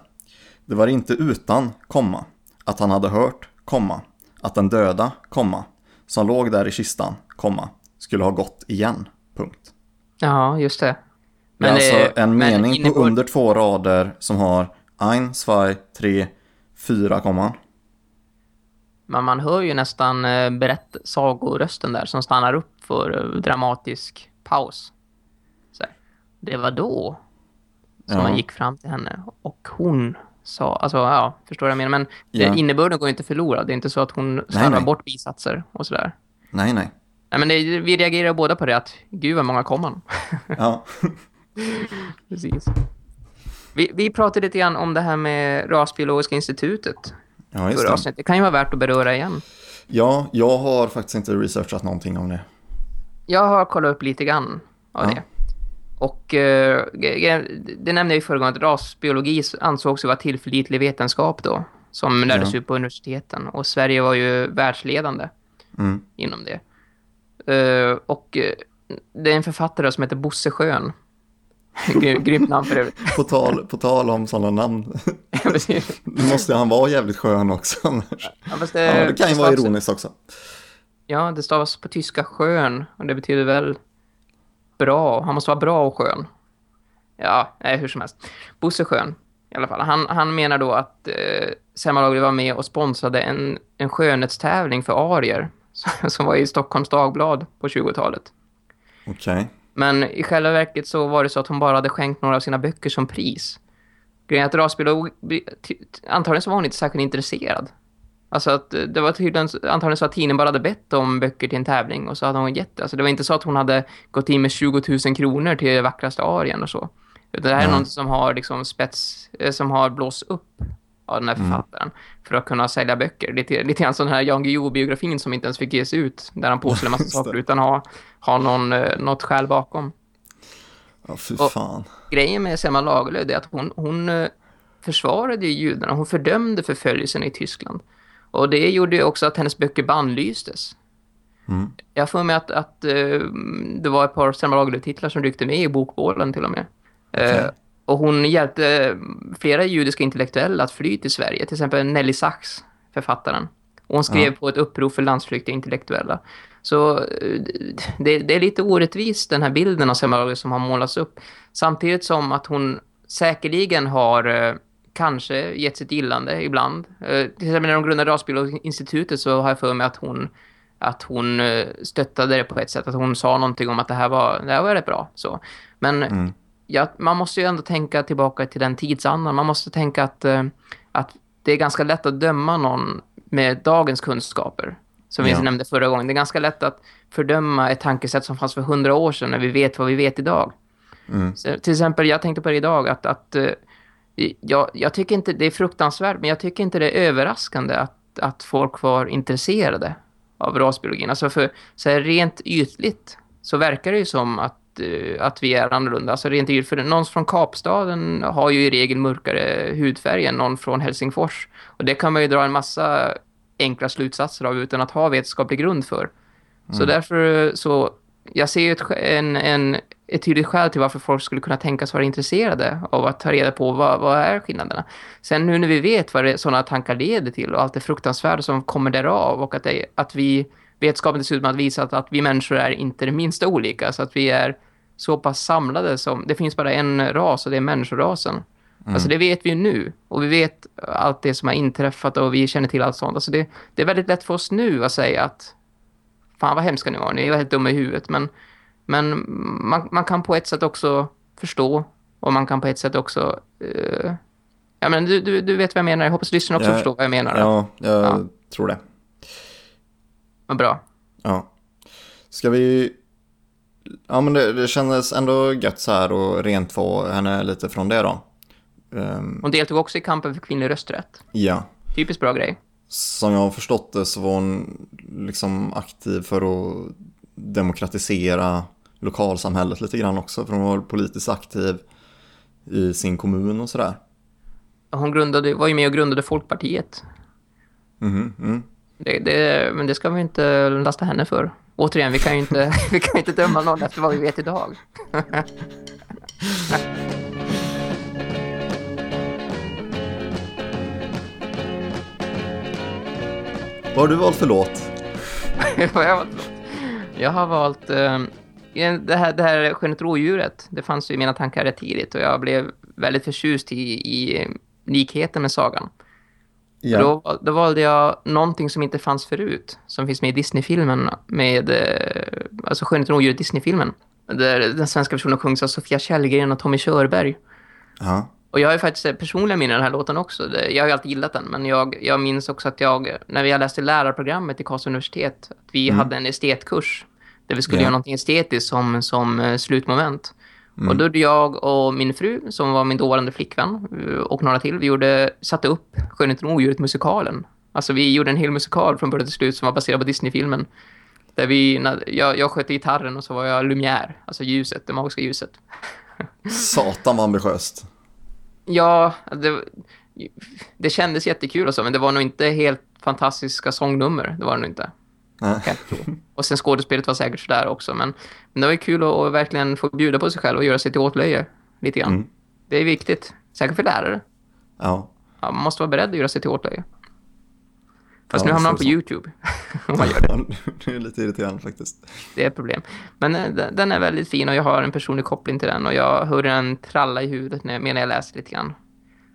Det var inte utan, komma, att han hade hört, komma, att den döda, komma, som låg där i kistan, komma, skulle ha gått igen, punkt. Ja, just det. det är alltså eh, en men mening på under två rader som har ein, zwei, tre, fyra komman. Men man hör ju nästan eh, berätt sagorösten där som stannar upp för eh, dramatisk paus. Så här. Det var då som Ja. man gick fram till henne och hon sa, alltså ja, förstår jag menar? Men Ja. innebörden går inte förlorad. Det är inte så att hon slarvar bort bisatser och sådär. Nej, nej. Nej, men det, vi reagerar båda på det att gud vad många komman. [LAUGHS] Ja, Precis. Vi, vi pratade lite grann om det här med Rasbiologiska institutet ja förra det. avsnittet. Det kan ju vara värt att beröra igen. Ja, jag har faktiskt inte researchat någonting om det. Jag har kollat upp lite grann av Ja. det. Och eh, det nämnde jag i föregående att rasbiologi ansågs ju vara tillförlitlig vetenskap då. Som lärdes Ja. ut på universiteten. Och Sverige var ju världsledande Mm. inom det. Eh, och eh, det är en författare som heter Bosse Schön. Gry- Grymt namn för övrigt. På, tal, på tal om sådana namn, [LAUGHS] Ja, nu måste han vara jävligt skön också. annars. Ja, fast Ja, det kan ju vara ironiskt också. Ja, det stavas på tyska skön. Och det betyder väl bra. Han måste vara bra och skön. Ja, nej, hur som helst. Bosse Schön, i alla fall. Han, han menar då att eh, Selma Lagerlöf var med och sponsrade en, en skönhetstävling för arier. [LAUGHS] Som var i Stockholms Dagblad på 20-talet. Okej. Men i själva verket så var det så att hon bara hade skänkt några av sina böcker som pris. Grejen att rasbiolog, antagligen så var hon inte särskilt intresserad. Alltså att eh, det var tydligen antagligen så att tidningen bara hade bett om böcker till en tävling och så hade hon gett det. Alltså det var inte så att hon hade gått in med 20 000 kronor till vackraste arien och så. Utan det här är något som har liksom spets, eh, som har blåst upp av den här författaren för att kunna sälja böcker. Lite, lite grann sån här Jan Guillou-biografin som inte ens fick ges ut där han påstår en massa [LAUGHS] saker utan ha, ha någon, eh, något skäl bakom Ja, fy Och- fan. grejen med Selma Lagerlöf är att hon, hon eh, försvarade ju judarna. Hon fördömde förföljelsen i Tyskland. Och det gjorde ju också att hennes böcker bannlystes. Mm. Jag får mig att, att eh, det var ett par Selma Lagerlöf-titlar som ryckte med i bokbålen till och med. Okej. Och hon hjälpte flera judiska intellektuella att fly till Sverige. Till exempel Nelly Sachs, författaren. Och hon skrev Ja. på ett upprop för landsflyktiga intellektuella. Så eh, det, det är lite orättvist den här bilden av Selma som har målats upp. Samtidigt som att hon säkerligen har eh, kanske gett sitt gillande ibland. Eh, till exempel när de grundade Rasbiologinstitutet så har jag för mig att hon, att hon eh, stöttade det på ett sätt. Att hon sa någonting om att det här var, det här var rätt bra. Så. Men Mm. Ja, man måste ju ändå tänka tillbaka till den tidsandan. Man måste tänka att, eh, att det är ganska lätt att döma någon med dagens kunskaper. Som vi Ja. nämnde förra gången. Det är ganska lätt att fördöma ett tankesätt som fanns för hundra år sedan när vi vet vad vi vet idag. Mm. Så, till exempel, jag tänkte på det idag att, att eh, jag, jag tycker inte det är fruktansvärt, men jag tycker inte det är överraskande att, att folk var intresserade av rasbiologin. Alltså för så här, rent ytligt så verkar det ju som att, eh, att vi är annorlunda. Alltså rent ytligt, för någon från Kapstaden har ju i regel mörkare hudfärg än någon från Helsingfors. Och det kan man ju dra en massa enkla slutsatser av utan att ha vetenskaplig grund för. Så därför så, jag ser ju ett, en, en, ett tydligt skäl till varför folk skulle kunna tänkas vara intresserade av att ta reda på vad, vad är skillnaderna. Sen nu när vi vet vad det, sådana tankar leder till och allt det fruktansvärda som kommer därav och att, det, att vi, vetenskapen dessutom har visat att vi människor är inte det minsta olika så att vi är så pass samlade som, det finns bara en ras och det är människorasen. Alltså det vet vi ju nu. Och vi vet allt det som har inträffat och vi känner till allt sånt. Alltså det, det är väldigt lätt för oss nu att säga att fan vad hemska ni var, ni var helt dumma i huvudet. Men, men man, man kan på ett sätt också förstå och man kan på ett sätt också... eh, ja, men du, du, du vet vad jag menar. Jag hoppas lyssnarna också Ja, förstår vad jag menar. Ja, jag Ja. tror det. Vad bra. Ja. Ska vi... Ja, men det, det kändes ändå gött så här och rent få henne lite från det då. Ehm, Hon deltog också i kampen för kvinnlig rösträtt. ja. Typiskt bra grej. Som jag har förstått det så var hon liksom aktiv för att demokratisera lokalsamhället lite grann också. För hon var politiskt aktiv i sin kommun och sådär. Hon grundade, var ju med och grundade Folkpartiet. Mhm, mm. Det, det, men det ska vi inte lasta henne för. Återigen, vi kan ju inte, [LAUGHS] vi kan inte döma någon efter vad vi vet idag. Vad har du valt för låt? [LAUGHS] Vad jag, har valt? jag har valt eh, det här, det här skönet rådjuret. Det fanns ju i mina tankar rätt tidigt och jag blev väldigt förtjust i, i likheten med sagan. Då, då valde jag någonting som inte fanns förut, som finns med i Disney-filmen, med eh, alltså Skönheten och odjuret Disney-filmen. Där den svenska versionen sjungs av Sofia Källgren och Tommy Körberg. Ja. Och jag har ju faktiskt eh, personliga minnen av den här låten också. Jag har ju alltid gillat den, men jag, jag minns också att jag, när vi läste lärarprogrammet i Karlstad universitet, att vi hade en estetkurs där vi skulle Ja. göra någonting estetiskt som, som eh, slutmoment. Och då gjorde jag och min fru, som var min dåvarande flickvän, eh, och några till, vi gjorde, satte upp Skönheten och odjuret musikalen. Alltså vi gjorde en hel musikal från början till slut som var baserad på Disney-filmen. Där vi, jag, jag skötte gitarren och så var jag Lumière, alltså ljuset, det magiska ljuset. [LAUGHS] Satan vad ambitiöst. Ja, det, det kändes jättekul och så, men det var nog inte helt fantastiska sångnummer. Det var det nog inte. Och sen skådespelet var säkert sådär också. Men, men det var ju kul att, att verkligen få bjuda på sig själv och göra sig till åtlöje lite grann. Mm. Det är viktigt. Säkert för lärare. Ja. Ja, man måste vara beredd att göra sig till åtlöje. Fast Ja, nu hamnar man på så. YouTube. [LAUGHS] Om man gör det. [LAUGHS] det är lite irriterande faktiskt. Det är ett problem. Men eh, den- den är väldigt fin och jag har en personlig koppling till den. Och jag hör den tralla i huvudet när, medan jag läser lite grann.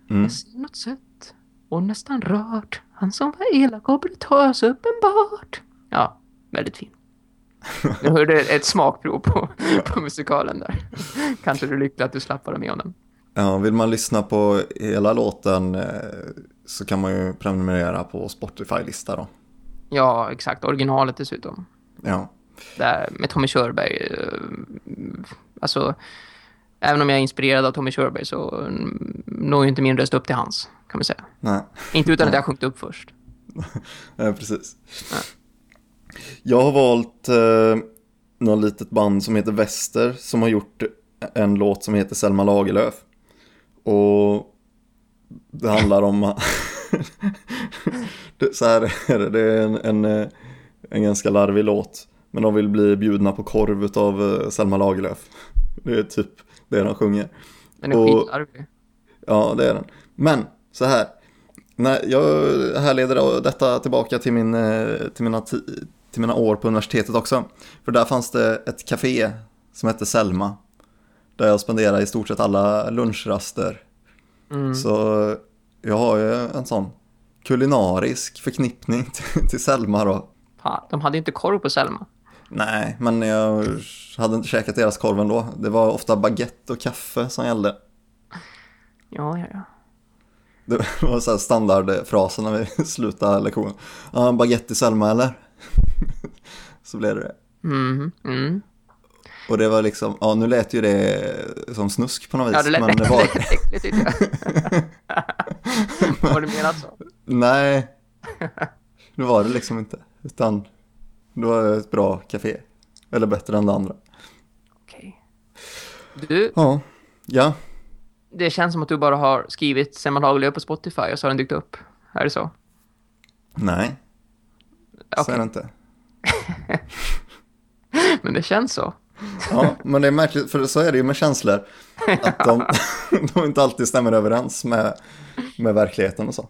Mm. Jag ser något sött och nästan rört. Han som var elak och brutös uppenbart. Ja, väldigt fin. Nu hörde ett smakprov på, på musikalen där. Kanske du är lycklig att du slapp vara med om den. Ja, vill man lyssna på hela låten eh, så kan man ju prenumerera på Spotify-lista då. Ja, exakt. Originalet dessutom. Ja, Där med Tommy Körberg. eh, Alltså, även om jag är inspirerad av Tommy Körberg så når ju inte min röst upp till hans, kan man säga. nej, Inte utan att jag sjungit upp först. [LAUGHS] ja, precis. Jag har valt eh, något litet band som heter Väster som har gjort en låt som heter Selma Lagerlöf. Och det handlar om... [LAUGHS] det, så här är det, det är en, en, eh, en ganska larvig låt. Men de vill bli bjudna på korv av eh, Selma Lagerlöf. Det är typ det de sjunger. Den är Och- skitlarvig. Ja, det är den. Men så här. Nej, jag härleder detta tillbaka till, min, eh, till, mina, till mina år på universitetet också. För där fanns det ett café som hette Selma. Där jag spenderade i stort sett alla lunchraster. Mm. Så jag har ju en sån kulinarisk förknippning [LAUGHS] till, till Selma då. Fan, de hade inte korv på Selma. Nej, men jag hade inte käkat deras korv ändå. Det var ofta baguette och kaffe som gällde. Ja, ja, ja. Det [LAUGHS] var så här standardfrasen när vi [LAUGHS] slutade lektionen. Ja, baguette i Selma eller? [LAUGHS] så blev det det. Mm. Mm. Och det var liksom, ja nu lät ju det som snusk på något vis. Ja, det lät men det [LAUGHS] var, äckligt tyckte jag. [LAUGHS] Var det menat så? nej, det var det liksom inte. Utan det var ett bra café. Eller bättre än det andra. Okej. Du, Ja, ja, det känns som att du bara har skrivit Lagerlöf på Spotify och så har den dykt upp. Är det så? nej, så Okej, är det inte. [LAUGHS] men det känns så. Ja, men det är märkligt, för så är det ju med känslor. [LAUGHS] Att de, [LAUGHS] de inte alltid stämmer överens med, med verkligheten och så.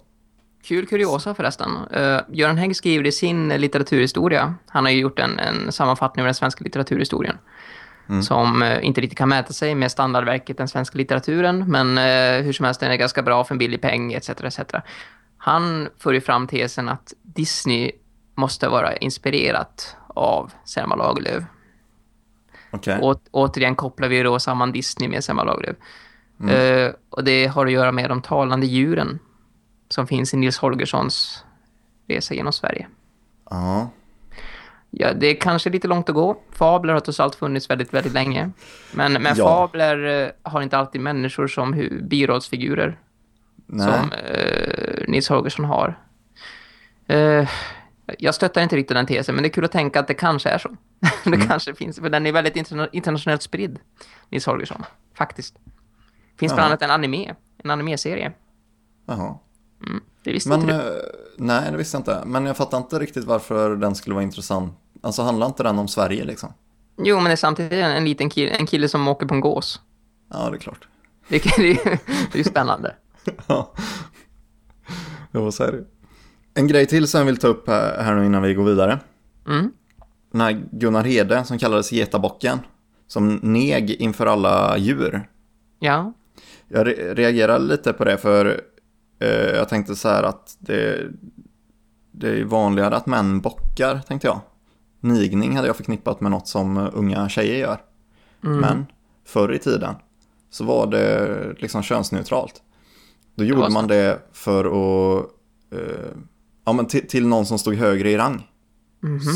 Kul kuriosa förresten. Uh, Göran Hägg skriver i sin litteraturhistoria, han har ju gjort en, en sammanfattning av den svenska litteraturhistorien, som eh, inte riktigt kan mäta sig med standardverket den svenska litteraturen, men eh, hur som helst den är ganska bra för en billig peng, etc. etc. Han för ju fram tesen att Disney måste vara inspirerat av Selma Lagerlöf. Okej, Å, återigen kopplar vi då samman Disney med Selma Lagerlöf. Eh, och det har att göra med de talande djuren som finns i Nils Holgerssons resa genom Sverige. ja, Ja, det är kanske lite långt att gå. Fabler har trots allt funnits väldigt, väldigt länge. Men, men Ja. fabler eh, har inte alltid människor som birollsfigurer som eh, Nils Holgersson har. Eh, jag stöttar inte riktigt den tesen, men det är kul att tänka att det kanske är så. [LAUGHS] det Mm. kanske finns, för den är väldigt interna- internationellt spridd, Nils Holgersson, faktiskt. Finns Ja. bland annat en anime, en anime-serie. jaha. Det visste Men, inte du. eh, nej det visste jag inte. Men jag fattar inte riktigt varför den skulle vara intressant. Alltså handlar inte den om Sverige liksom? Jo, men det är samtidigt en, en liten kille, en kille som åker på en gås. Ja, det är klart. Det, är- det, [LAUGHS] det är ju spännande. [LAUGHS] Ja, Jo, så är det. En grej till som jag vill ta upp här, här nu innan vi går vidare. Mm. Den här Gunnar Hede som kallades Getabocken. Som neg inför alla djur. Ja, Jag re- reagerar lite på det för eh, jag tänkte så här att det, det är vanligare att män bockar, tänkte jag. Nigning hade jag förknippat med något som unga tjejer gör. Men förr i tiden så var det liksom könsneutralt. Då gjorde man det för att, eh, ja men till, till någon som stod högre i rang.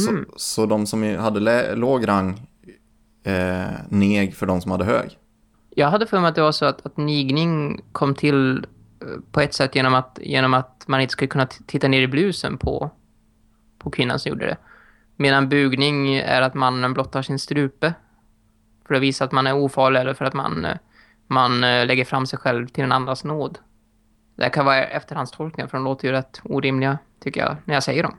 Så, så de som hade låg rang eh, neg för de som hade hög. Jag hade för mig att det var så att, att nigning kom till eh, på ett sätt genom att, genom att man inte skulle kunna titta ner i blusen på, på kvinnan som gjorde det. Medan bugning är att mannen blottar sin strupe för att visa att man är ofarlig eller för att man, eh, man eh, lägger fram sig själv till en andras nåd. Det kan vara efterhandstolkningar för de låter ju rätt orimliga tycker jag när jag säger dem.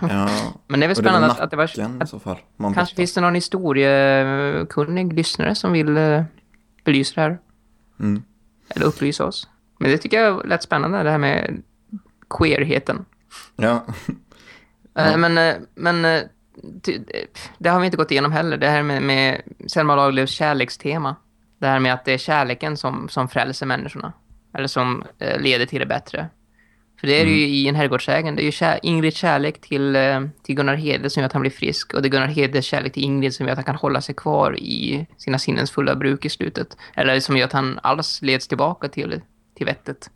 Ja, [LAUGHS] Men det är väl och det spännande att, att det var... nacken i så fall. Man Kanske finns det någon historiekunnig lyssnare som vill eh, belysa det här. Mm. Eller upplysa oss. Men det tycker jag lät spännande, det här med queerheten. Ja, Eh, Men, eh, men eh, eh, det har vi inte gått igenom heller. Det här med, med Selma Lagerlöfs kärlekstema. Det här med att det är kärleken som, som frälser människorna. Eller som eh, leder till det bättre. För det är det ju i en herrgårdssägen. Det är ju kär, Ingrids kärlek till, eh, till Gunnar Hede som gör att han blir frisk. Och det är Gunnar Hedes kärlek till Ingrid som gör att han kan hålla sig kvar i sina sinnens fulla bruk i slutet. Eller som gör att han alls leds tillbaka till, till vettet.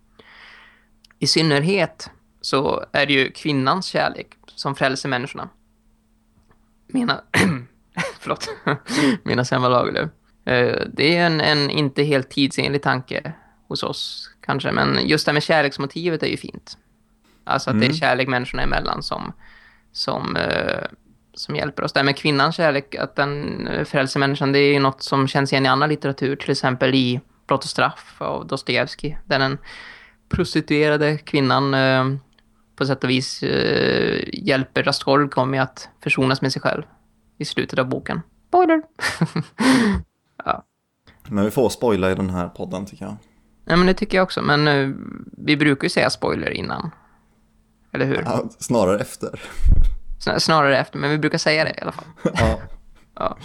I synnerhet så är det ju kvinnans kärlek som frälser människorna. Mina... [CLEARS THROAT] Förlåt. [LAUGHS] Mina Selma Lagerlöf. Eh, Det är en, en inte helt tidsenlig tanke hos oss kanske. Men just det här med kärleksmotivet är ju fint. Alltså att det är kärlek människorna emellan som, som, eh, som hjälper oss. Det här med kvinnans kärlek, att den eh, frälser människan, det är ju något som känns igen i annan litteratur. Till exempel i Brott och straff av Dostojevskij. Där den prostituerade kvinnan eh, på sätt och vis eh, hjälper Raskolnikov med att försonas med sig själv i slutet av boken. Spoiler! [LAUGHS] men vi får spoila i den här podden tycker jag. Nej, men det tycker jag också. Men eh, vi brukar ju säga spoiler innan. Eller hur? Ja, snarare efter. Snar- Snarare efter, men vi brukar säga det i alla fall. [LAUGHS] Ja. Ja.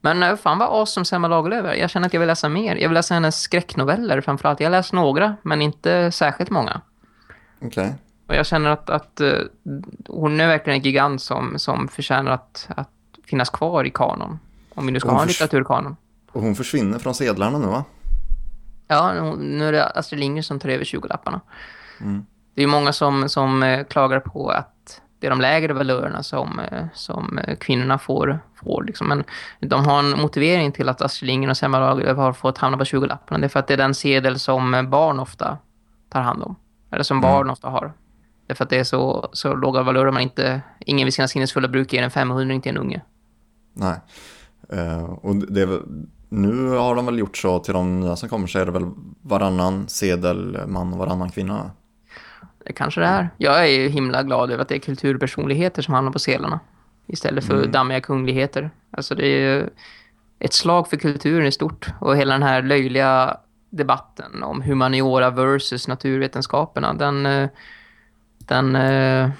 Men eh, fan vad awesome Selma Lagerlöf är. Jag känner att jag vill läsa mer. Jag vill läsa hennes skräcknoveller framförallt. Jag har läst några, men inte särskilt många. Okej. Och jag känner att, att eh, hon är verkligen en gigant som, som förtjänar att, att finnas kvar i kanon. Om vi nu ska Hon ha en litteraturkanon. Och hon försvinner från sedlarna nu va? Ja, nu- är det Astrid Lindgren som tar över 20-lapparna. Mm. Det är många som, som eh, klagar på att det är de lägre valörerna som, eh, som eh, kvinnorna får. får liksom. Men de har en motivering till att Astrid Lindgren och Selma Lagerlöf har fått hamna på 20-lapparna. Det är för att det är den sedel som barn ofta tar hand om. Eller som barn ofta har. Det är för att det är så, så låga valörer man inte... Ingen vid sina sinnesfulla bruk ger en 500 till en unge. Nej. Eh, och det är väl, nu har de väl gjort så till de nya som kommer så är det väl varannan sedelman och varannan kvinna. Det kanske det är. Jag är ju himla glad över att det är kulturpersonligheter som hamnar på sedlarna. Istället för dammiga kungligheter. Alltså det är ett slag för kulturen i stort. Och hela den här löjliga debatten om humaniora versus naturvetenskaperna. Den, eh, den, eh,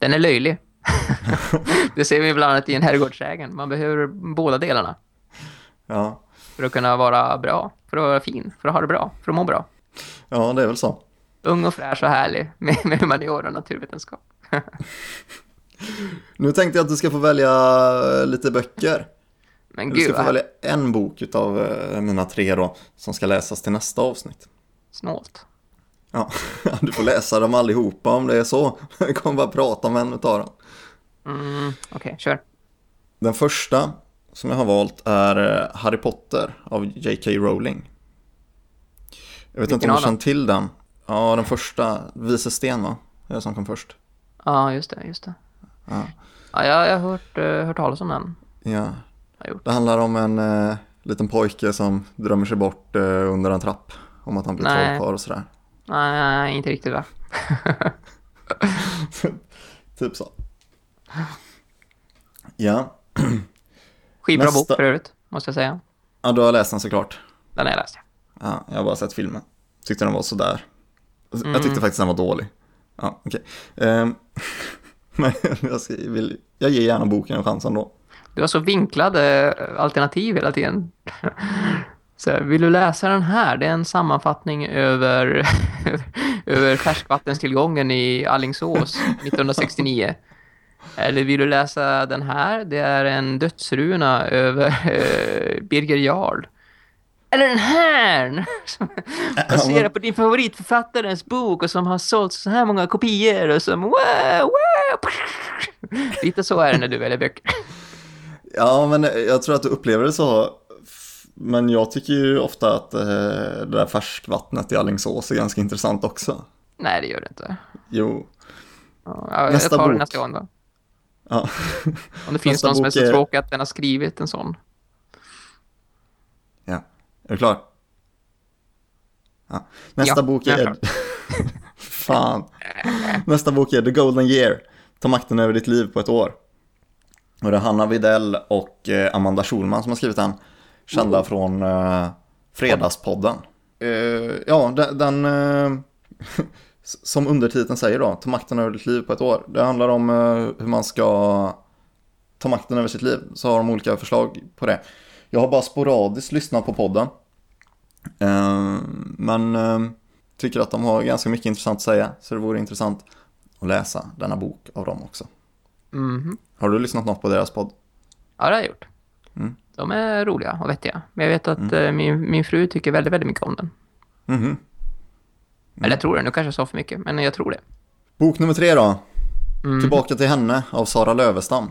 den är löjlig. [LAUGHS] det ser vi bland annat i en herrgårdsägen. Man behöver båda delarna Ja. för att kunna vara bra. För att vara fin. För att ha det bra. För att må bra. ja, det är väl så. Ung och fräsch och härlig med, med humaniora och naturvetenskap. [LAUGHS] Nu tänkte jag att du ska få välja lite böcker. Men Du gud, ska få välja en bok av mina tre då, som ska läsas till nästa avsnitt. snålt. Ja, [LAUGHS] du får läsa dem allihopa om det är så. [LAUGHS] Jag kommer bara prata om en utav dem. Mm, Okej, kör. Den första som jag har valt är eh, Harry Potter av J.K. Rowling. Jag vet inte Vilken om av du känner till den. Ja, den första, Vise Sten va? Det som kom först. Ja, just det, just det. Ja. Ja, jag, jag har hört, uh, hört talas om den. Ja. Jag har gjort. Det handlar om en eh, liten pojke som drömmer sig bort eh, under en trapp. Om att han blir trollkarl och sådär. Nej, nej, inte riktigt va? [LAUGHS] Typ så. Ja. [CLEARS THROAT] Skitbra Nästa. bok för övrigt, måste jag säga. ja, du har läst den såklart. Den har jag läst. Ja, jag har bara sett filmen. Tyckte den var sådär. Mm. Jag tyckte faktiskt den var dålig. Ja, okej. Ehm, [LAUGHS] Men jag, ska, vill, jag ger gärna boken en chans ändå. Du har så vinklade alternativ hela tiden. [LAUGHS] Så vill du läsa den här? Det är en sammanfattning över, [LAUGHS] över färskvattenstillgången i Allingsås 1969. Eller vill du läsa den här? Det är en dödsruna över eh, Birger Jarl. Eller den här! [LAUGHS] Som baserar på din favoritförfattarens bok och som har sålt så här många kopior och som wow, wow. Lite så är det när du väljer böcker. [LAUGHS] Ja, men jag tror att du upplever det så. Men jag tycker ju ofta att eh, det där färskvattnet i Alingsås är ganska intressant också. Nej, det gör det inte. Jo, Ja, jag Nästa tar det bok. nästa gång då. Ja. Om det finns någon som är så tråkig att den har skrivit en sån. ja. Är du klar? Ja. Nästa Ja, bok är. [LAUGHS] Fan. Nästa bok är The Golden Year. Ta makten över ditt liv på ett år. Och det är Hanna Videll och eh, Amanda Schulman som har skrivit den. Kända från eh, Fredagspodden. Eh, ja, den, den eh, som undertiteln säger då, ta makten över ditt liv på ett år. Det handlar om eh, hur man ska ta makten över sitt liv. Så har de olika förslag på det. Jag har bara sporadiskt lyssnat på podden. Eh, men eh, tycker att de har ganska mycket intressant att säga. Så det vore intressant att läsa denna bok av dem också. Mhm. Har du lyssnat något på deras podd? Ja, det har jag gjort. Mm. De är roliga och vettiga. Men jag vet att eh, min, min fru tycker väldigt, väldigt mycket om den. Mhm. Eller jag tror det. Nu kanske jag sa för mycket, men jag tror det. Bok nummer tre då. Mm. Tillbaka till henne av Sara Lövestam.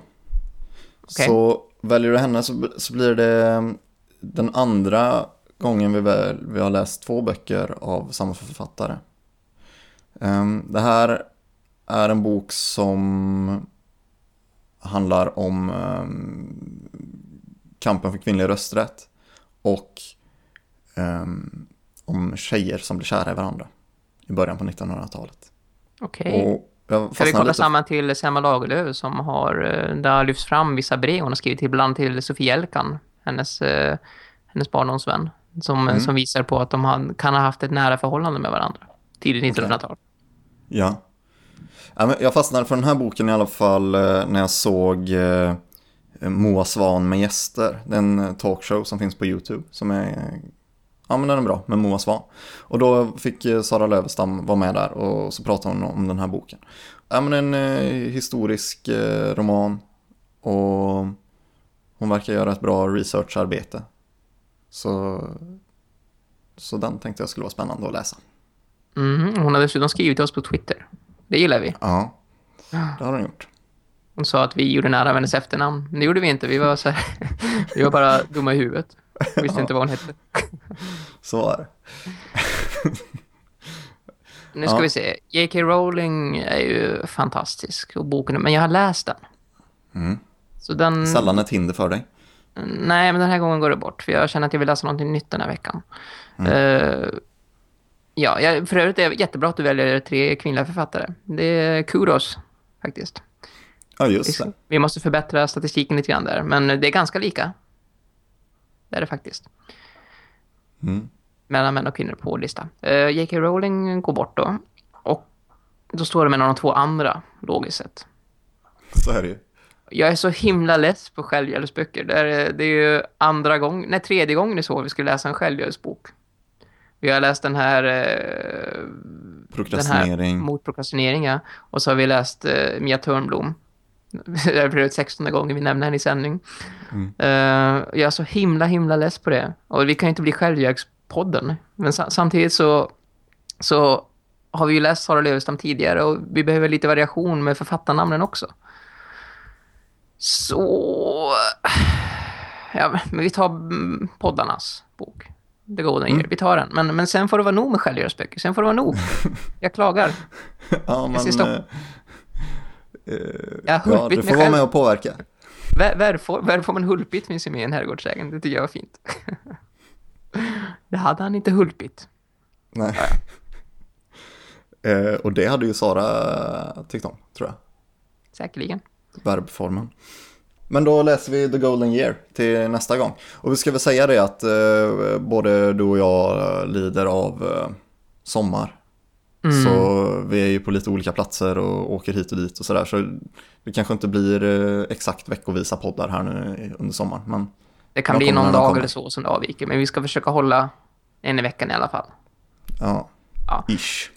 Okej. Så väljer du henne så, så blir det mm, den andra gången vi, väl, vi har läst två böcker av samma författare. Ehm, det här är en bok som handlar om ehm, kampen för kvinnlig rösträtt och ehm, om tjejer som blir kära i varandra i början på 1900-talet. Okej. Jag Ska vi lite- samman till Selma Lagerlöf som har, eh, där lyfts fram vissa brev hon har skrivit till, bland annat till Sofie Elkan, hennes, eh, hennes barndomsvän, som, Mm. som visar på att de kan ha haft ett nära förhållande med varandra tidigt 1900-tal. Ja. Ja, jag fastnade för den här boken i alla fall eh, när jag såg Moa Svan med gäster. Det är en talkshow som finns på YouTube som är, ja men den är bra, med Moa Svan. Och då fick eh, Sara Lövestam vara med där och så pratade hon om den här boken. Ja men en eh, historisk eh, roman och hon verkar göra ett bra researcharbete. Så, så den tänkte jag skulle vara spännande att läsa. Mhm, Hon har dessutom skrivit till oss på Twitter. Det gillar vi. Ja, det har hon gjort. Hon sa att vi gjorde nära hennes efternamn. Det gjorde vi inte. Vi var, så här, [LAUGHS] vi var bara dumma i huvudet. Visste inte vad hon hette. Så var det. Nu ska Ja. vi se. J.K. Rowling är ju fantastisk. Och boken, men jag har läst den. Mm. Så den... Sällan ett hinder för dig. Nej, men den här gången går det bort. För jag känner att jag vill läsa någonting nytt den här veckan. Eh, ja, jag, för övrigt är det jättebra att du väljer tre kvinnliga författare. Det är kudos, faktiskt. Ja, just det. Vi måste förbättra statistiken lite grann där. Men det är ganska lika. Det är det faktiskt. Mm. Mellan män och kvinnor på vår lista. Uh, J.K. Rowling går bort då. Och då står det mellan de två andra, logiskt sett. Så är det ju. Jag är så himla less på självhjälpsböcker. Det är, det är ju andra gången, nej tredje gången i så vi skulle läsa en självhjälpsbok. Vi har läst den här, eh, den här Prokrastinering. mot prokrastinering, ja. Och så har vi läst eh, Mia Törnblom. Det är för övrigt 16 gången vi nämner henne i sändning. Eh, jag är så himla, himla less på det. Och vi kan ju inte bli självhjälpspodden. Men sa- samtidigt så, så har vi ju läst Sara Lövestam tidigare och vi behöver lite variation med författarnamnen också. Så... Ja, men vi tar mm, poddarnas bok. The Golden Year. Vi tar den. Men, men sen får det vara nog med självhjälpsböcker. Sen får det vara nog. [LAUGHS] Jag klagar. Ja, men... Jag har ja, hulpit du får vara med och påverka. Vär- Värfor, Värformen Hulpit finns ju med i en herrgårdssägen. Det tycker jag var fint. [LAUGHS] Det hade han inte Hulpit. Nej. Eh, och det hade ju Sara tyckt om, tror jag. Säkerligen. Verbformen. Men då läser vi The Golden Year till nästa gång. Och vi ska väl säga det att eh, både du och jag eh, lider av eh, sommar. Mm. Så vi är ju på lite olika platser och åker hit och dit och sådär. Så det kanske inte blir eh, exakt veckovisa poddar här nu under sommaren. Men Det kan bli någon dag eller så som det avviker. Men vi ska försöka hålla en i veckan i alla fall. ja, Ja. ish.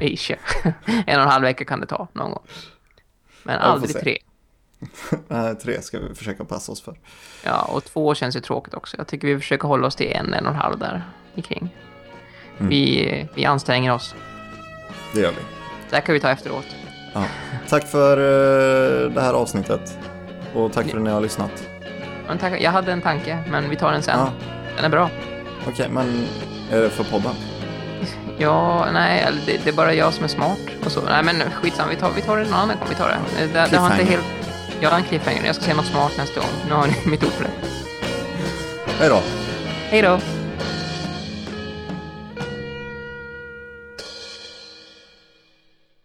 [LAUGHS] Ish. [LAUGHS] en och en halv vecka kan det ta någon gång. Men aldrig tre. [LAUGHS] Nej, tre ska vi försöka passa oss för. Ja, och två känns ju tråkigt också. Jag tycker vi försöker hålla oss till en, en och en halv där ikring. Mm. Vi, vi anstränger oss. Det gör vi. Det här kan vi ta efteråt. Ja. Tack för eh, det här avsnittet. Och tack för att ni har lyssnat. Men tack, jag hade en tanke, men vi tar den sen. Ja. Den är bra. Okej, men är det för podden? [LAUGHS] Ja, nej, det, det är bara jag som är smart och så. Nej, men skitsamma, vi tar, vi tar det någon annan gång. Vi tar det. Det, det, har inte helt... Jag har en cliffhanger. Jag ska säga något smart nästa gång. Nu har ni mitt ord på det. Hej då! Hej då!